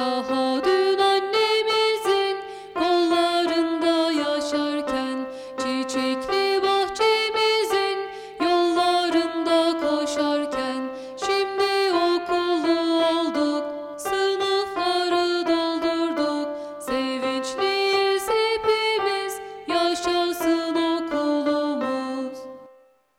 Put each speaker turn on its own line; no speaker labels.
go home.